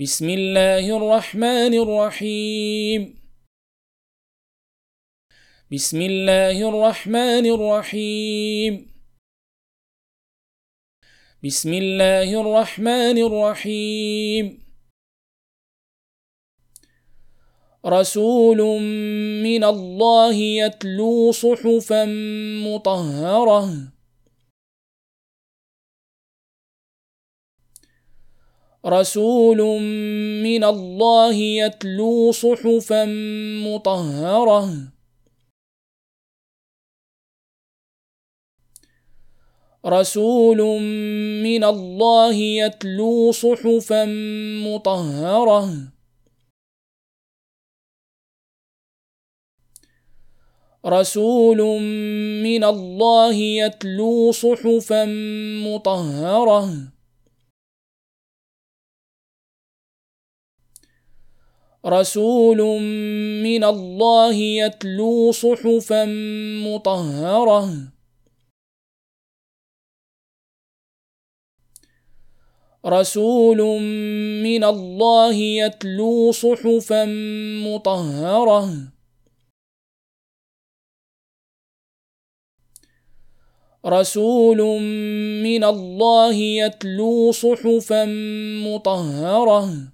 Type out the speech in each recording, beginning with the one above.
بسم الله الرحمن الرحيم. بسم الله الرحمن الرحيم. بسم الله الرحمن الرحيم. رسول من الله يتلو صحفا مطهرة. رسول من الله يتلو صحفا مطهرة. رسول من الله يتلو صحفا مطهرة. رسول من الله يتلو صحفا مطهرة. رسول من الله يتلو صحفا مطهرة. رسول من الله يتلو صحفا مطهرة. رسول من الله يتلو صحفا مطهرة.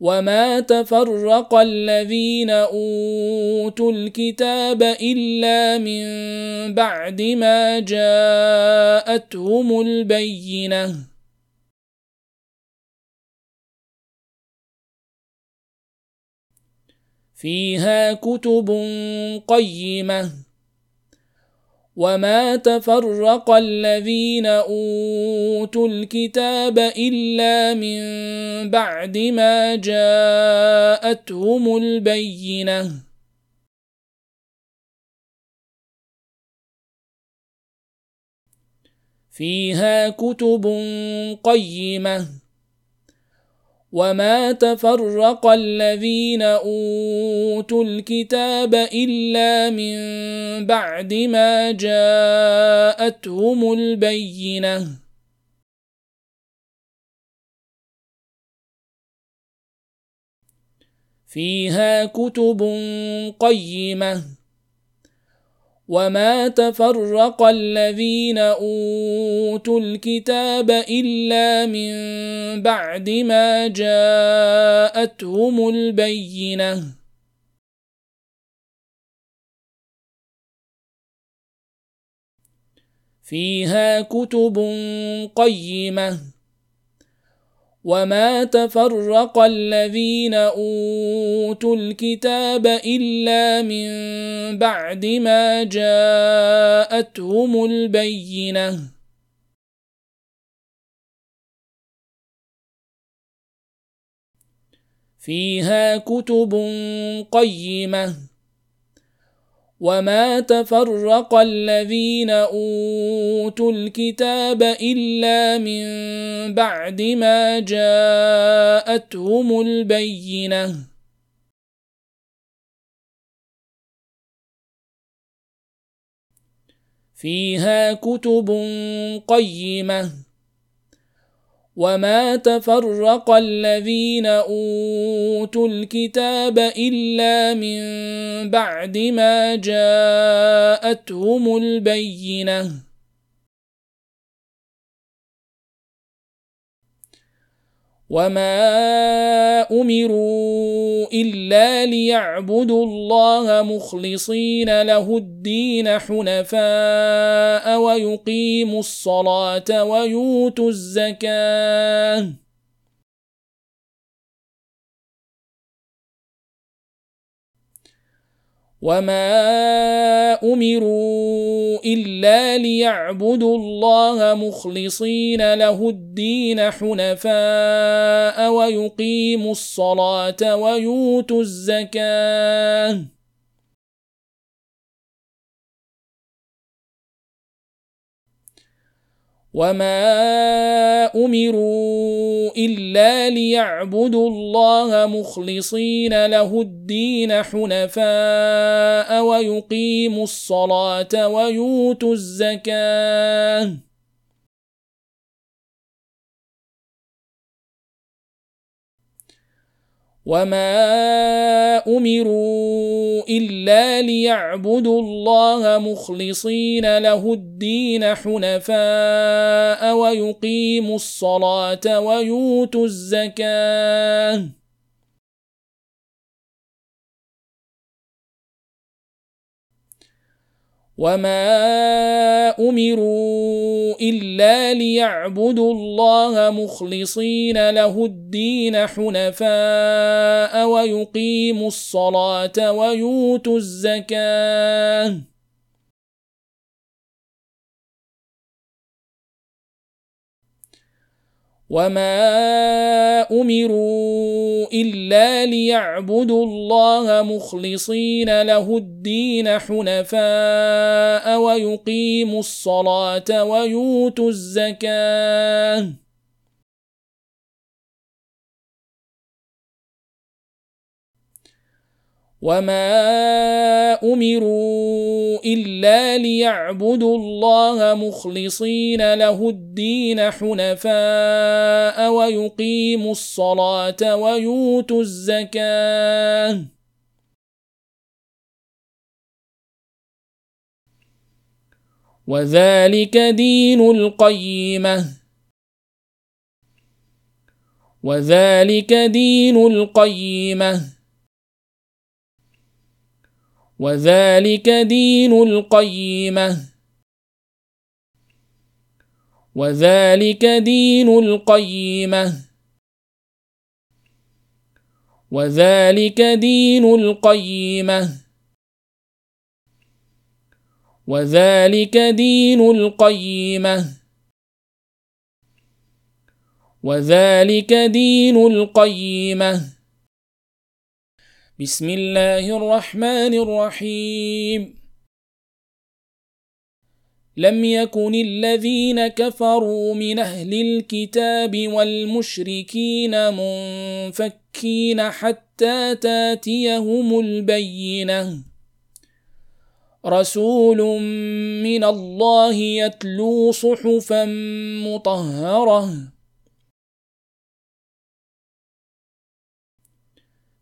وما تفرق الذين اوتوا الكتاب الا من بعد ما جاءتهم البينه فيها كتب قيمه وما تفرق الذين اوتوا الكتاب الا من بعد ما جاءتهم البينه فيها كتب قيمه وما تفرق الذين اوتوا الكتاب الا من بعد ما جاءتهم البينه فيها كتب قيمه وما تفرق الذين اوتوا الكتاب الا من بعد ما جاءتهم البينه فيها كتب قيمه وما تفرق الذين اوتوا الكتاب الا من بعد ما جاءتهم البينه فيها كتب قيمه وما تفرق الذين اوتوا الكتاب الا من بعد ما جاءتهم البينه فيها كتب قيمه وما تفرق الذين اوتوا الكتاب الا من بعد ما جاءتهم البينه وما امروا الا ليعبدوا الله مخلصين له الدين حنفاء ويقيموا الصلاه ويؤتوا الزكاه وما امروا الا ليعبدوا الله مخلصين له الدين حنفاء ويقيموا الصلاه ويؤتوا الزكاه وما امروا الا ليعبدوا الله مخلصين له الدين حنفاء ويقيموا الصلاه ويؤتوا الزكاه وما امروا الا ليعبدوا الله مخلصين له الدين حنفاء ويقيموا الصلاه ويؤتوا الزكاه وما امروا الا ليعبدوا الله مخلصين له الدين حنفاء ويقيموا الصلاه ويؤتوا الزكاه وما امروا الا ليعبدوا الله مخلصين له الدين حنفاء ويقيموا الصلاه ويؤتوا الزكاه وما امروا الا ليعبدوا الله مخلصين له الدين حنفاء ويقيموا الصلاه ويؤتوا الزكاه. وذلك دين القيمه. وذلك دين القيمه. وذلك دين القيمة. وذلك دين القيمة. وذلك دين القيمة. وذلك دين القيمة. وذلك دين القيمة. بسم الله الرحمن الرحيم. لم يكن الذين كفروا من أهل الكتاب والمشركين منفكين حتى تأتيهم البينة. رسول من الله يتلو صحفا مطهرة.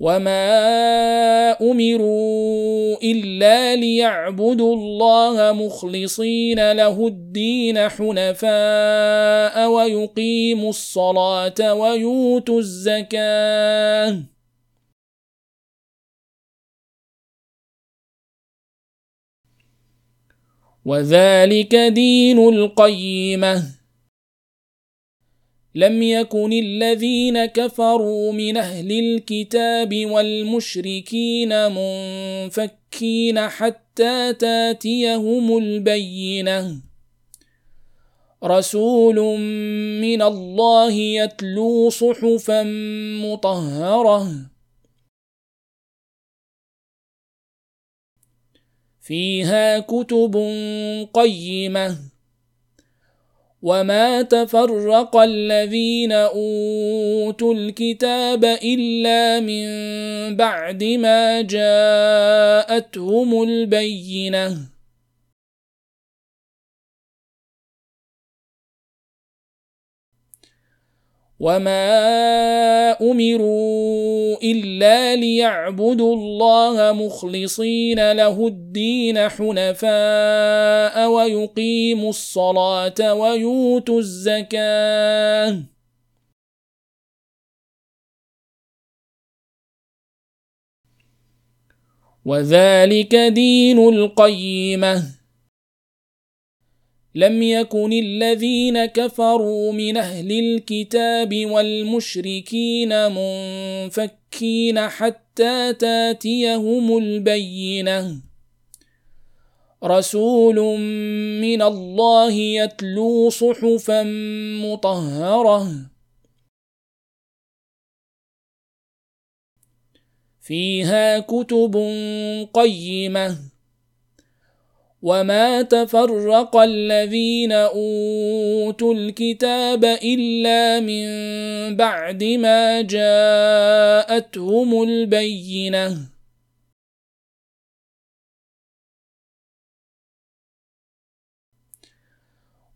وما امروا الا ليعبدوا الله مخلصين له الدين حنفاء ويقيموا الصلاه ويؤتوا الزكاه. وذلك دين القيمه. لم يكن الذين كفروا من أهل الكتاب والمشركين منفكين حتى تاتيهم البينة. رسول من الله يتلو صحفا مطهرة. فيها كتب قيمة. وما تفرق الذين اوتوا الكتاب الا من بعد ما جاءتهم البينه وما امروا الا ليعبدوا الله مخلصين له الدين حنفاء ويقيموا الصلاه ويؤتوا الزكاه. وذلك دين القيمه. لم يكن الذين كفروا من أهل الكتاب والمشركين منفكين حتى تاتيهم البينة. رسول من الله يتلو صحفا مطهرة. فيها كتب قيمة. وما تفرق الذين اوتوا الكتاب الا من بعد ما جاءتهم البينه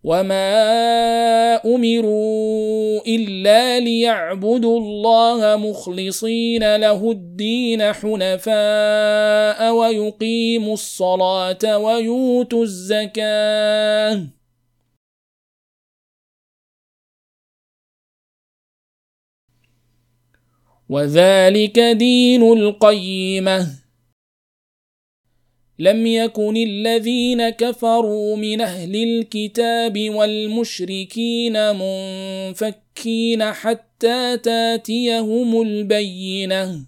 وما امروا الا ليعبدوا الله مخلصين له الدين حنفاء ويقيموا الصلاه ويؤتوا الزكاه. وذلك دين القيمه. لم يكن الذين كفروا من أهل الكتاب والمشركين منفكين حتى تاتيهم البينة.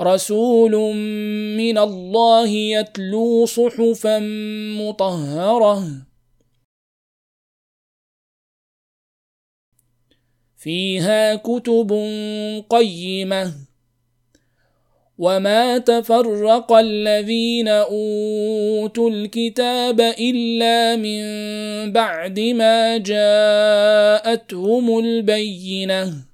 رسول من الله يتلو صحفا مطهرة. فيها كتب قيمة. وما تفرق الذين اوتوا الكتاب الا من بعد ما جاءتهم البينه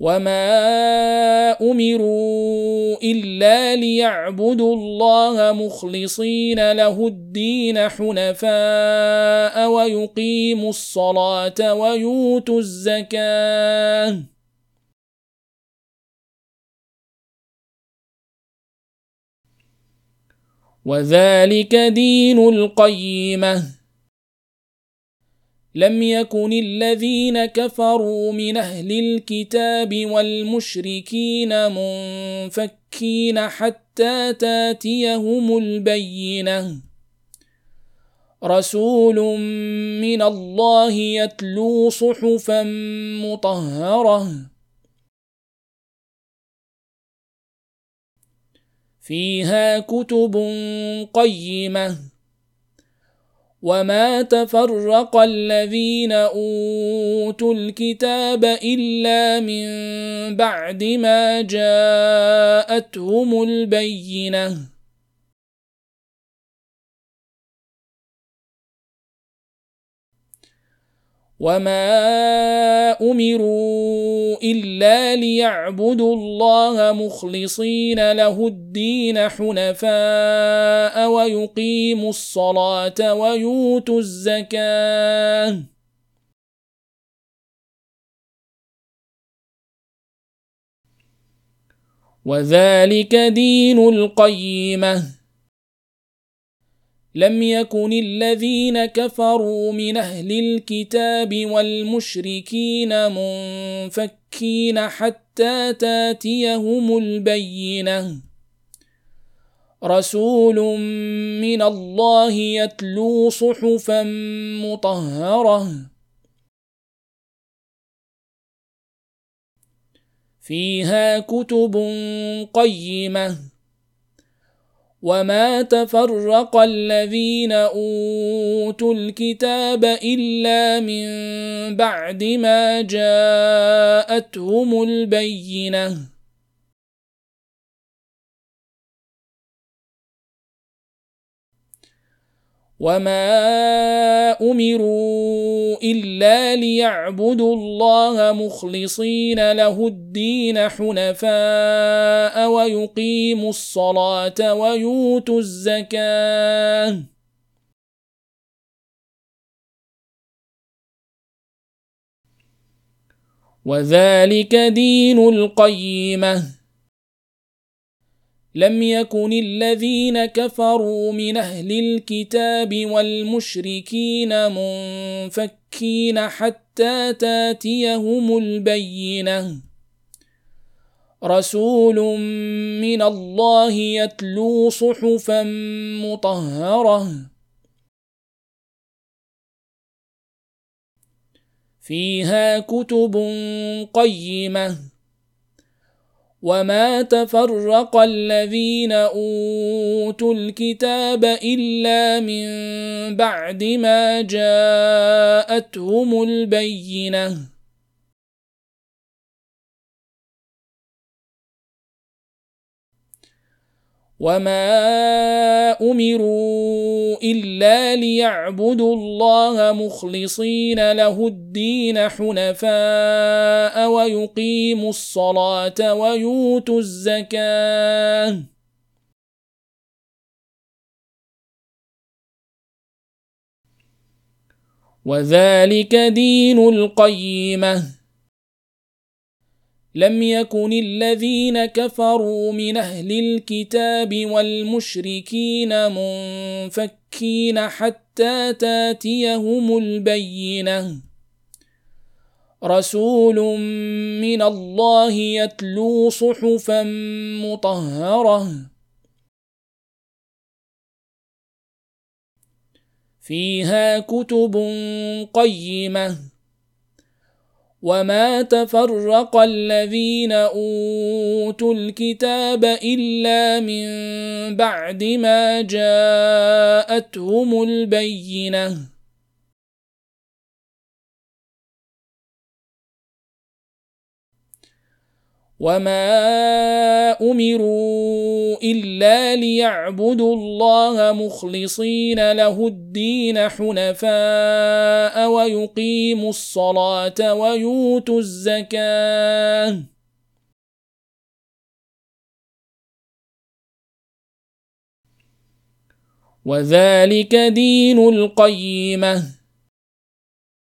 وما امروا الا ليعبدوا الله مخلصين له الدين حنفاء ويقيموا الصلاه ويؤتوا الزكاه. وذلك دين القيمه. لم يكن الذين كفروا من أهل الكتاب والمشركين منفكين حتى تاتيهم البينة. رسول من الله يتلو صحفا مطهرة. فيها كتب قيمة. وما تفرق الذين اوتوا الكتاب الا من بعد ما جاءتهم البينه وما امروا الا ليعبدوا الله مخلصين له الدين حنفاء ويقيموا الصلاه ويؤتوا الزكاه. وذلك دين القيمه. لم يكن الذين كفروا من أهل الكتاب والمشركين منفكين حتى تاتيهم البينة. رسول من الله يتلو صحفا مطهرة. فيها كتب قيمة. وما تفرق الذين اوتوا الكتاب الا من بعد ما جاءتهم البينه وما امروا الا ليعبدوا الله مخلصين له الدين حنفاء ويقيموا الصلاه ويؤتوا الزكاه. وذلك دين القيمه. لم يكن الذين كفروا من أهل الكتاب والمشركين منفكين حتى تاتيهم البينة. رسول من الله يتلو صحفا مطهرة. فيها كتب قيمة. وما تفرق الذين اوتوا الكتاب الا من بعد ما جاءتهم البينه وما امروا الا ليعبدوا الله مخلصين له الدين حنفاء ويقيموا الصلاه ويؤتوا الزكاه. وذلك دين القيمه. لم يكن الذين كفروا من أهل الكتاب والمشركين منفكين حتى تاتيهم البينة. رسول من الله يتلو صحفا مطهرة. فيها كتب قيمة. وما تفرق الذين اوتوا الكتاب الا من بعد ما جاءتهم البينه وما امروا الا ليعبدوا الله مخلصين له الدين حنفاء ويقيموا الصلاه ويؤتوا الزكاه. وذلك دين القيمه.